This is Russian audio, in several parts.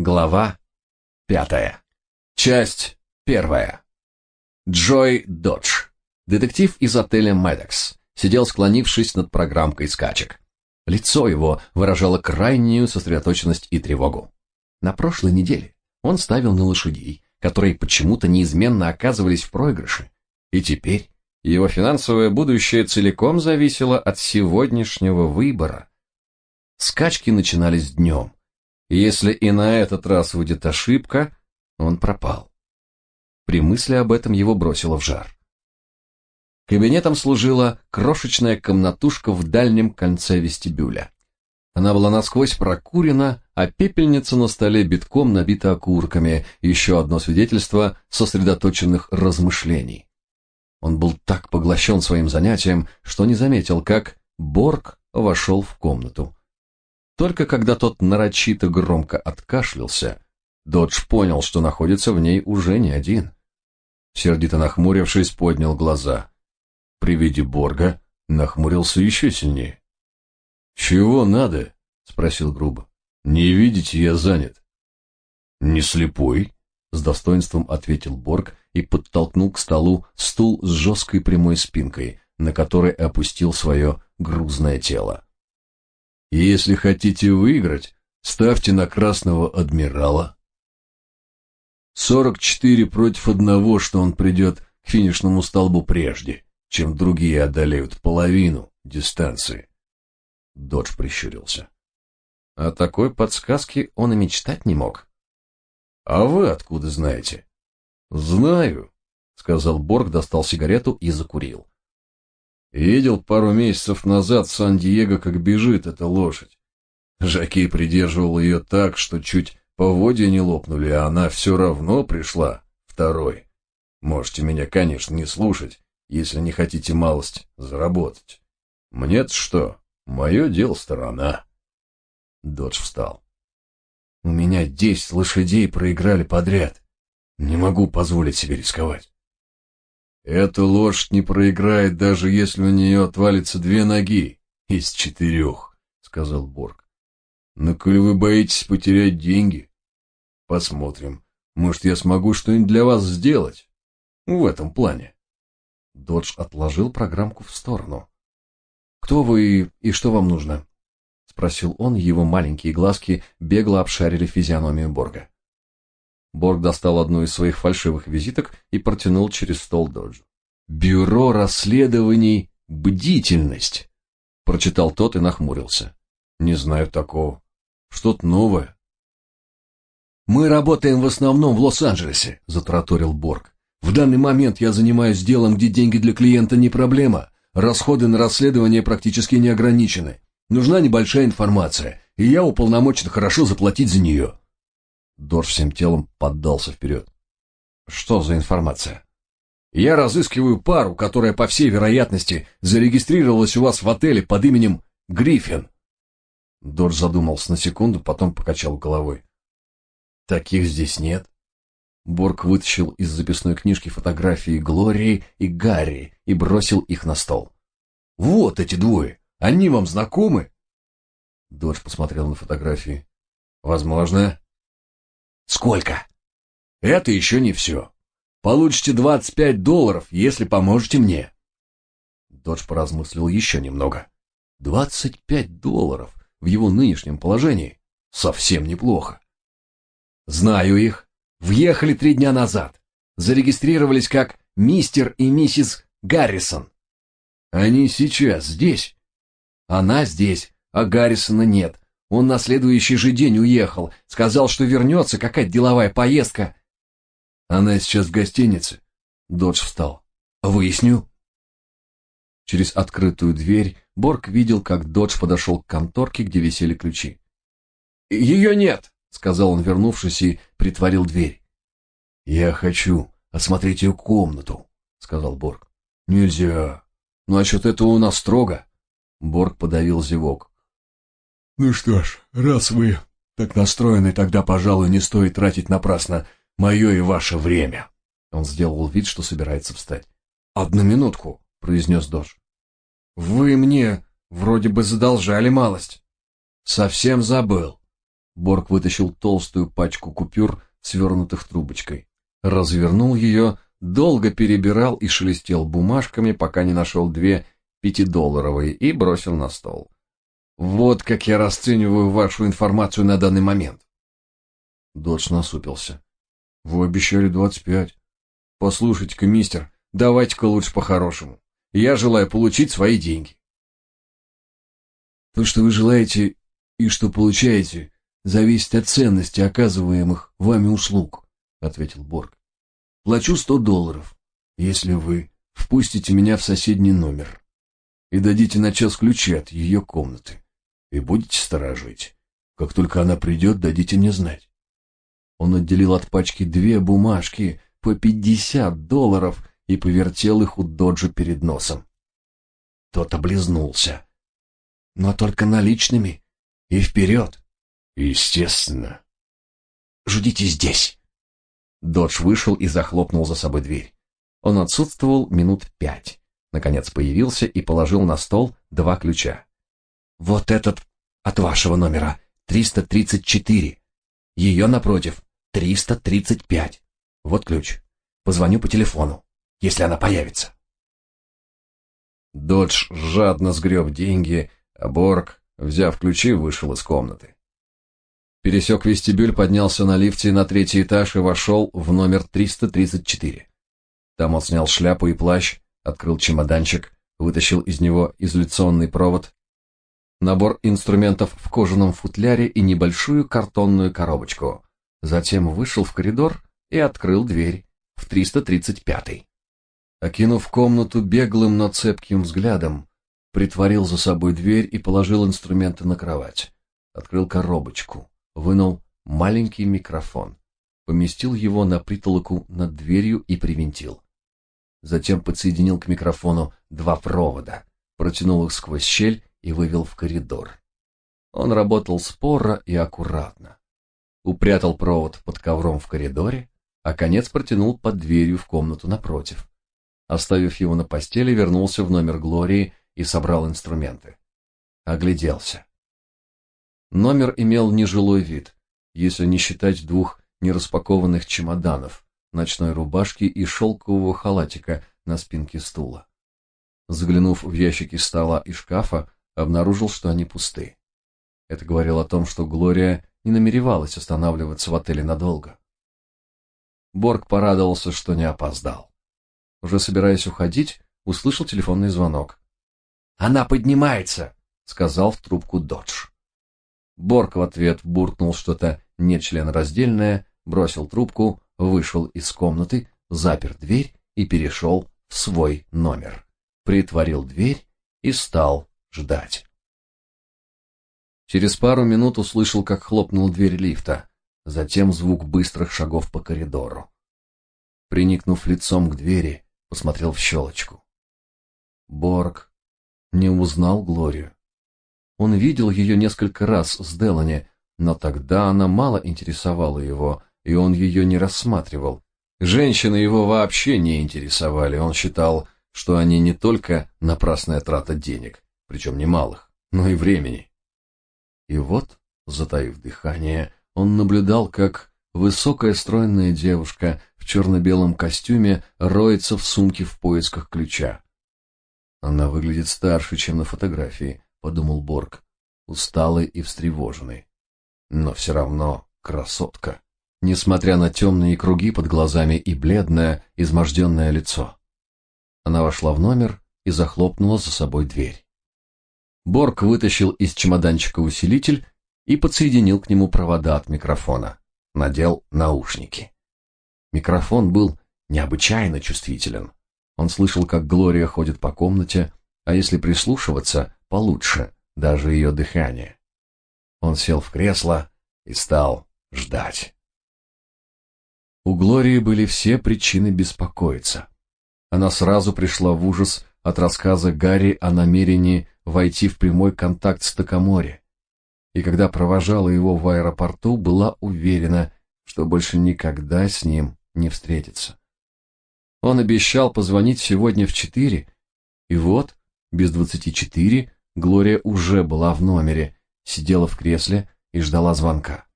Глава пятая. Часть первая. Джой Додж, детектив из отеля Медекс, сидел склонившись над программкой скачек. Лицо его выражало крайнюю сосредоточенность и тревогу. На прошлой неделе он ставил на лошадей, которые почему-то неизменно оказывались в проигрыше, и теперь его финансовое будущее целиком зависело от сегодняшнего выбора. Скачки начинались днем, если и на этот раз выйдет ошибка, он пропал. При мысли об этом его бросило в жар. Кабинетом служила крошечная комнатушка в дальнем конце вестибюля. Она была насквозь прокурена, а пепельница на столе битком набита окурками, еще одно свидетельство сосредоточенных размышлений. Он был так поглощен своим занятием, что не заметил, как Борг вошел в комнату. Только когда тот нарочито громко откашлялся, Додж понял, что находится в ней уже не один. Сердито нахмурившись, поднял глаза. При виде Борга нахмурился еще сильнее. «Чего надо?» — спросил грубо. «Не видите, я занят». «Не слепой?» — с достоинством ответил Борг и подтолкнул к столу стул с жесткой прямой спинкой, на который опустил свое грузное тело. Если хотите выиграть, ставьте на красного адмирала. 44 против одного, что он придет к финишному столбу прежде, чем другие одолеют половину дистанции. Додж прищурился. О такой подсказке он и мечтать не мог. А вы откуда знаете? Знаю, сказал Борг, достал сигарету и закурил. Видел пару месяцев назад в Сан-Диего, как бежит эта лошадь. Жакей придерживал ее так, что чуть поводья не лопнули, а она все равно пришла второй. Можете меня, конечно, не слушать, если не хотите малость заработать. Мне-то что? Мое дело сторона. Додж встал. У меня десять лошадей проиграли подряд. Не могу позволить себе рисковать. Эта лошадь не проиграет, даже если у нее отвалится две ноги из четырех, — сказал Борг. Но коль вы боитесь потерять деньги, посмотрим. Может, я смогу что-нибудь для вас сделать в этом плане. Додж отложил программку в сторону. «Кто вы и что вам нужно?» — спросил он, его маленькие глазки бегло обшарили физиономию Борга. Борг достал одну из своих фальшивых визиток и протянул через стол Доджу. «Бюро расследований «Бдительность», — прочитал тот и нахмурился. «Не знаю такого. Что-то новое». «Мы работаем в основном в Лос-Анджелесе», — затраторил Борг. «В данный момент я занимаюсь делом, где деньги для клиента не проблема. Расходы на расследование практически не ограничены. Нужна небольшая информация, и я уполномочен хорошо заплатить за нее». Дорж всем телом поддался вперед. «Что за информация?» «Я разыскиваю пару, которая, по всей вероятности, зарегистрировалась у вас в отеле под именем Гриффин». Дорж задумался на секунду, потом покачал головой. «Таких здесь нет». Борг вытащил из записной книжки фотографии Глории и Гарри и бросил их на стол. «Вот эти двое! Они вам знакомы?» Додж посмотрел на фотографии. «Возможно. Сколько? Это еще не все. Получите 25 долларов, если поможете мне. Додж поразмыслил еще немного. 25 долларов в его нынешнем положении совсем неплохо. Знаю их. Въехали три дня назад. Зарегистрировались как мистер и миссис Гаррисон. Они сейчас здесь. Она здесь, а Гаррисона нет. Он на следующий же день уехал, сказал, что вернется, какая-то деловая поездка. Она сейчас в гостинице. Додж встал. Выясню. Через открытую дверь Борг видел, как Додж подошел к конторке, где висели ключи. «Ее нет», — сказал он, вернувшись, и притворил дверь. «Я хочу осмотреть ее комнату», — сказал Борг. «Нельзя. Насчет этого у нас строго». Борг подавил зевок. Ну что ж, раз вы так настроены, тогда, пожалуй, не стоит тратить напрасно мое и ваше время. Он сделал вид, что собирается встать. Одну минутку, произнес Дож. Вы мне вроде бы задолжали малость. Совсем забыл. Борг вытащил толстую пачку купюр, свернутых трубочкой. Развернул ее, долго перебирал и шелестел бумажками, пока не нашел две пятидолларовые и бросил на стол. Вот как я расцениваю вашу информацию на данный момент. Додж насупился. Вы обещали двадцать пять. Послушайте-ка, мистер, давайте-ка лучше по-хорошему. Я желаю получить свои деньги. То, что вы желаете и что получаете, зависит от ценности оказываемых вами услуг, ответил Борг. Плачу сто долларов, если вы впустите меня в соседний номер и дадите на час ключи от ее комнаты и будете сторожить. Как только она придет, дадите мне знать. Он отделил от пачки две бумажки по пятьдесят долларов и повертел их у Доджа перед носом. Тот облизнулся. Но только наличными. И вперед. Естественно. Ждите здесь. Додж вышел и захлопнул за собой дверь. Он отсутствовал минут пять. Наконец появился и положил на стол два ключа. Вот этот от вашего номера 334. Ее напротив 335. Вот ключ. Позвоню по телефону, если она появится. Додж жадно сгреб деньги, а Борг, взяв ключи, вышел из комнаты. Пересек вестибюль, поднялся на лифте на третий этаж и вошел в номер 334. Там он снял шляпу и плащ, открыл чемоданчик, вытащил из него изоляционный провод, набор инструментов в кожаном футляре и небольшую картонную коробочку. Затем вышел в коридор и открыл дверь в 335-й. Окинув комнату беглым, но цепким взглядом, притворил за собой дверь и положил инструменты на кровать. Открыл коробочку, вынул маленький микрофон, поместил его на притолоку над дверью и привинтил. Затем подсоединил к микрофону два провода, протянул их сквозь щель и вывел в коридор. Он работал споро и аккуратно. Упрятал провод под ковром в коридоре, а конец протянул под дверью в комнату напротив. Оставив его на постели, вернулся в номер Глории и собрал инструменты. Огляделся. Номер имел нежилой вид, если не считать двух нераспакованных чемоданов, ночной рубашки и шелкового халатика на спинке стула. Заглянув в ящики стола и шкафа, обнаружил, что они пусты. Это говорило о том, что Глория не намеревалась останавливаться в отеле надолго. Борг порадовался, что не опоздал. Уже собираясь уходить, услышал телефонный звонок. «Она поднимается!» — сказал в трубку Додж. Борг в ответ буркнул что-то нечленораздельное, бросил трубку, вышел из комнаты, запер дверь и перешел в свой номер. Притворил дверь и стал ждать. Через пару минут услышал, как хлопнул дверь лифта, затем звук быстрых шагов по коридору. Приникнув лицом к двери, посмотрел в щелочку. Борг не узнал Глорию. Он видел ее несколько раз с Делани, но тогда она мало интересовала его, и он ее не рассматривал. Женщины его вообще не интересовали, он считал, что они не только напрасная трата денег, причем немалых, но и времени. И вот, затаив дыхание, он наблюдал, как высокая стройная девушка в черно-белом костюме роется в сумке в поисках ключа. Она выглядит старше, чем на фотографии, подумал Борг, усталый и встревоженный. Но все равно красотка, несмотря на темные круги под глазами и бледное, изможденное лицо. Она вошла в номер и захлопнула за собой дверь. Борг вытащил из чемоданчика усилитель и подсоединил к нему провода от микрофона. Надел наушники. Микрофон был необычайно чувствителен. Он слышал, как Глория ходит по комнате, а если прислушиваться, получше, даже ее дыхание. Он сел в кресло и стал ждать. У Глории были все причины беспокоиться. Она сразу пришла в ужас от рассказа Гарри о намерении войти в прямой контакт с Токомори. И когда провожала его в аэропорту, была уверена, что больше никогда с ним не встретится. Он обещал позвонить сегодня в четыре, и вот, без двадцати четыре, Глория уже была в номере, сидела в кресле и ждала звонка.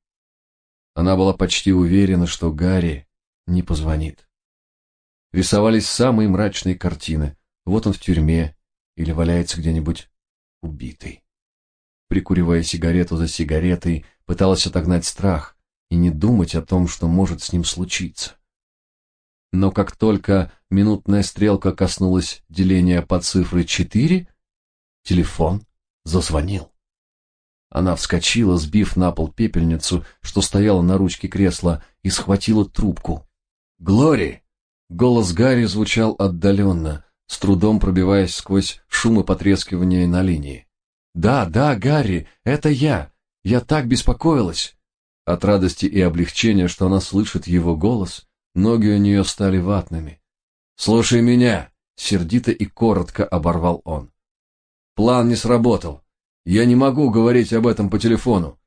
Она была почти уверена, что Гарри не позвонит. Рисовались самые мрачные картины. Вот он в тюрьме или валяется где-нибудь убитый. Прикуривая сигарету за сигаретой, пыталась отогнать страх и не думать о том, что может с ним случиться. Но как только минутная стрелка коснулась деления по цифре четыре, телефон зазвонил. Она вскочила, сбив на пол пепельницу, что стояла на ручке кресла, и схватила трубку. «Глори!» Голос Гарри звучал отдаленно, с трудом пробиваясь сквозь шум и потрескивание на линии. «Да, да, Гарри, это я! Я так беспокоилась!» От радости и облегчения, что она слышит его голос, ноги у нее стали ватными. «Слушай меня!» — сердито и коротко оборвал он. «План не сработал. Я не могу говорить об этом по телефону.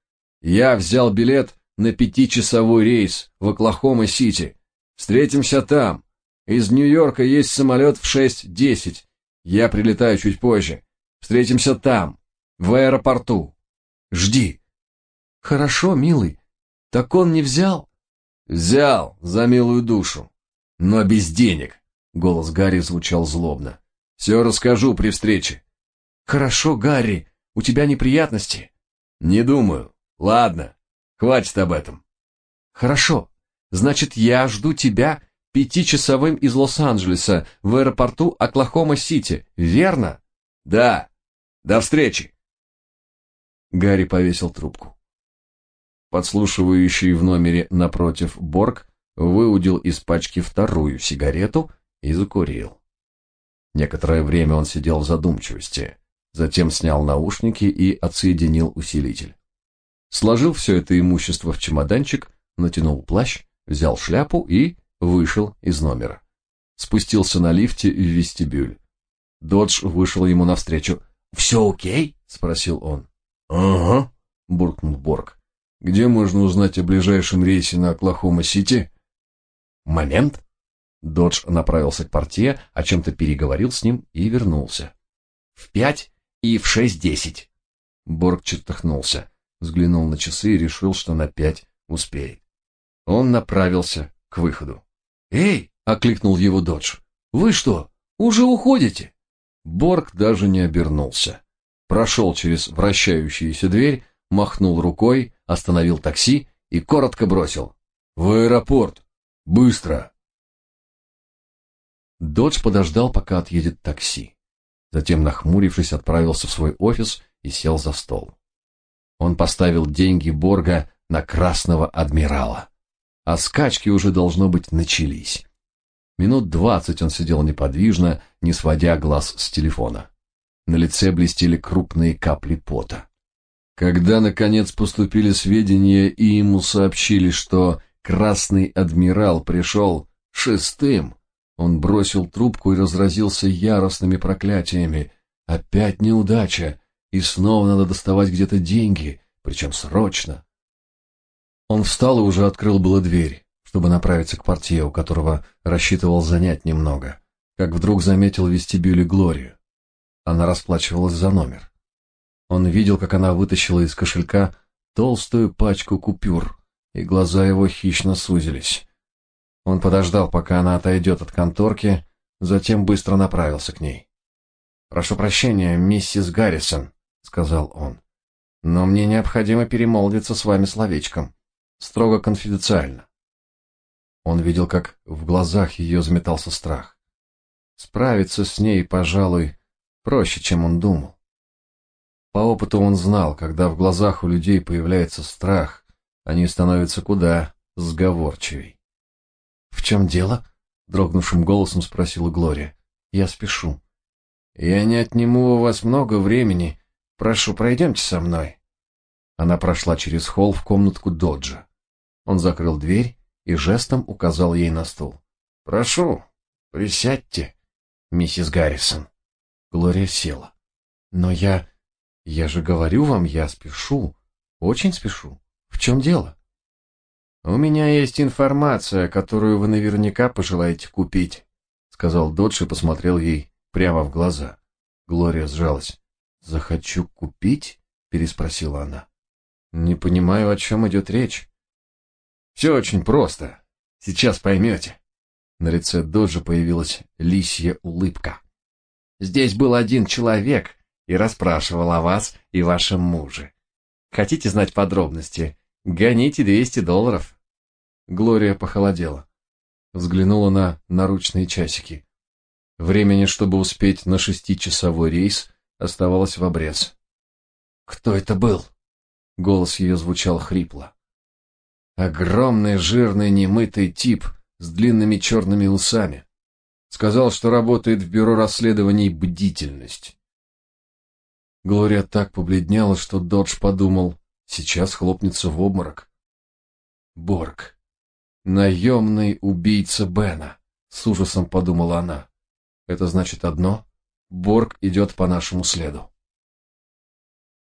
Я взял билет на пятичасовой рейс в Оклахома-Сити. Встретимся там. Из Нью-Йорка есть самолет в 6.10. Я прилетаю чуть позже. Встретимся там, в аэропорту. Жди. Хорошо, милый. Так он не взял? Взял, за милую душу. Но без денег. Голос Гарри звучал злобно. Все расскажу при встрече. Хорошо, Гарри. У тебя неприятности? Не думаю. Ладно, хватит об этом. Хорошо. Значит, я жду тебя пятичасовым из Лос-Анджелеса в аэропорту Оклахома-Сити, верно? Да. До встречи. Гарри повесил трубку. Подслушивающий в номере напротив Борг выудил из пачки вторую сигарету и закурил. Некоторое время он сидел в задумчивости. Затем снял наушники и отсоединил усилитель. Сложил все это имущество в чемоданчик, натянул плащ, взял шляпу и вышел из номера. Спустился на лифте в вестибюль. Додж вышел ему навстречу. «Все окей?» — спросил он. «Ага», — буркнул Борг. «Где можно узнать о ближайшем рейсе на Оклахома-Сити?» «Момент». Додж направился к портье, о чем-то переговорил с ним и вернулся. «В пять и в шесть десять. Борг чертыхнулся, взглянул на часы и решил, что на пять успеет. Он направился к выходу. «Эй!» — окликнул его Додж. «Вы что, уже уходите?» Борг даже не обернулся. Прошел через вращающуюся дверь, махнул рукой, остановил такси и коротко бросил. «В аэропорт! Быстро!» Додж подождал, пока отъедет такси. Затем, нахмурившись, отправился в свой офис и сел за стол. Он поставил деньги Борга на красного адмирала. А скачки уже, должно быть, начались. Минут двадцать он сидел неподвижно, не сводя глаз с телефона. На лице блестели крупные капли пота. Когда, наконец, поступили сведения и ему сообщили, что красный адмирал пришел шестым, он бросил трубку и разразился яростными проклятиями. Опять неудача, и снова надо доставать где-то деньги, причем срочно. Он встал и уже открыл было дверь, чтобы направиться к портье, у которого рассчитывал занять немного, как вдруг заметил в вестибюле Глорию. Она расплачивалась за номер. Он видел, как она вытащила из кошелька толстую пачку купюр, и глаза его хищно сузились. Он подождал, пока она отойдет от конторки, затем быстро направился к ней. «Прошу прощения, миссис Гаррисон», — сказал он, — «но мне необходимо перемолвиться с вами словечком. Строго конфиденциально». Он видел, как в глазах ее заметался страх. Справиться с ней, пожалуй, проще, чем он думал. По опыту он знал, когда в глазах у людей появляется страх, они становятся куда сговорчивей. «В чем дело?» — дрогнувшим голосом спросила Глория. «Я спешу». «Я не отниму у вас много времени. Прошу, пройдемте со мной». Она прошла через холл в комнатку Доджа. Он закрыл дверь и жестом указал ей на стул. «Прошу, присядьте, миссис Гаррисон». Глория села. «Но я... я же говорю вам, я спешу. Очень спешу. В чем дело?» «У меня есть информация, которую вы наверняка пожелаете купить», сказал Додж и посмотрел ей прямо в глаза. Глория сжалась. «Захочу купить?» переспросила она. «Не понимаю, о чем идет речь». Все очень просто. Сейчас поймете. На лице Доджа появилась лисья улыбка. Здесь был один человек и расспрашивал о вас и вашем муже. Хотите знать подробности? Гоните 200 долларов. Глория похолодела. Взглянула на наручные часики. Времени, чтобы успеть на шестичасовой рейс, оставалось в обрез. «Кто это был?» Голос ее звучал хрипло. Огромный, жирный, немытый тип с длинными черными усами. Сказал, что работает в бюро расследований «Бдительность». Глория так побледнела, что Додж подумал, сейчас хлопнется в обморок. Борг. Наемный убийца Бена. С ужасом подумала она. Это значит одно. Борг идет по нашему следу.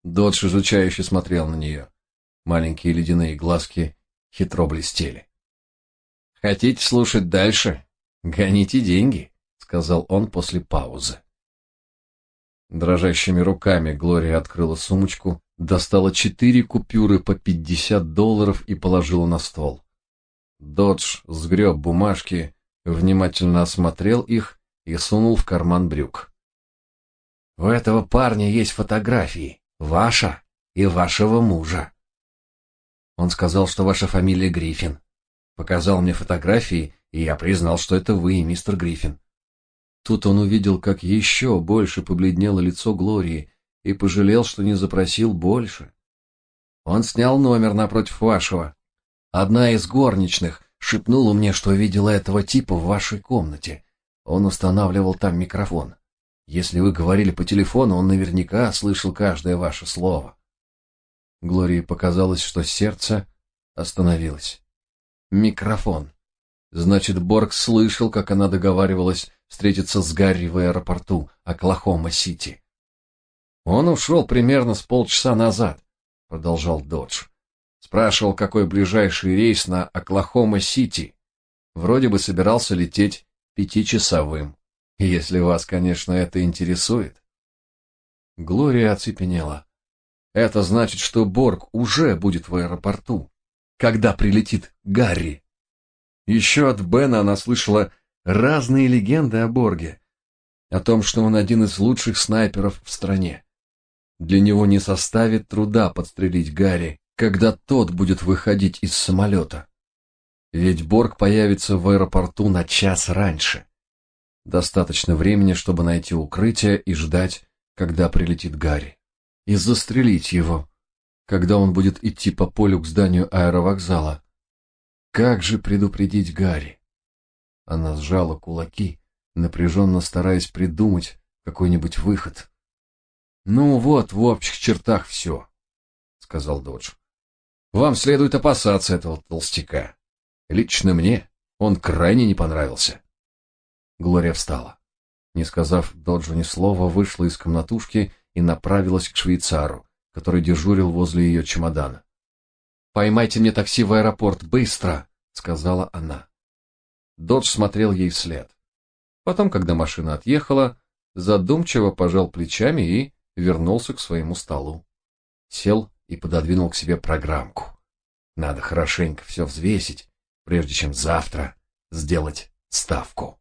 Додж изучающе смотрел на нее. Маленькие ледяные глазки хитро блестели. «Хотите слушать дальше? Гоните деньги», — сказал он после паузы. Дрожащими руками Глория открыла сумочку, достала четыре купюры по пятьдесят долларов и положила на стол. Додж сгреб бумажки, внимательно осмотрел их и сунул в карман брюк. «У этого парня есть фотографии, ваша и вашего мужа. Он сказал, что ваша фамилия Гриффин. Показал мне фотографии, и я признал, что это вы, мистер Гриффин. Тут он увидел, как еще больше побледнело лицо Глории, и пожалел, что не запросил больше. Он снял номер напротив вашего. Одна из горничных шепнула мне, что видела этого типа в вашей комнате. Он устанавливал там микрофон. Если вы говорили по телефону, он наверняка слышал каждое ваше слово. Глории показалось, что сердце остановилось. Микрофон. Значит, Борг слышал, как она договаривалась встретиться с Гарри в аэропорту Оклахома-Сити. Он ушел примерно с полчаса назад, продолжал Додж. Спрашивал, какой ближайший рейс на Оклахома-Сити. Вроде бы собирался лететь пятичасовым. Если вас, конечно, это интересует. Глория оцепенела. Это значит, что Борг уже будет в аэропорту, когда прилетит Гарри. Еще от Бена она слышала разные легенды о Борге, о том, что он один из лучших снайперов в стране. Для него не составит труда подстрелить Гарри, когда тот будет выходить из самолета. Ведь Борг появится в аэропорту на час раньше. Достаточно времени, чтобы найти укрытие и ждать, когда прилетит Гарри и застрелить его, когда он будет идти по полю к зданию аэровокзала. Как же предупредить Гарри? Она сжала кулаки, напряженно стараясь придумать какой-нибудь выход. «Ну вот, в общих чертах все», — сказал Додж. «Вам следует опасаться этого толстяка. Лично мне он крайне не понравился». Глория встала. Не сказав Доджу ни слова, вышла из комнатушки и направилась к швейцару, который дежурил возле ее чемодана. «Поймайте мне такси в аэропорт, быстро!» — сказала она. Додж смотрел ей вслед. Потом, когда машина отъехала, задумчиво пожал плечами и вернулся к своему столу. Сел и пододвинул к себе программку. Надо хорошенько все взвесить, прежде чем завтра сделать ставку.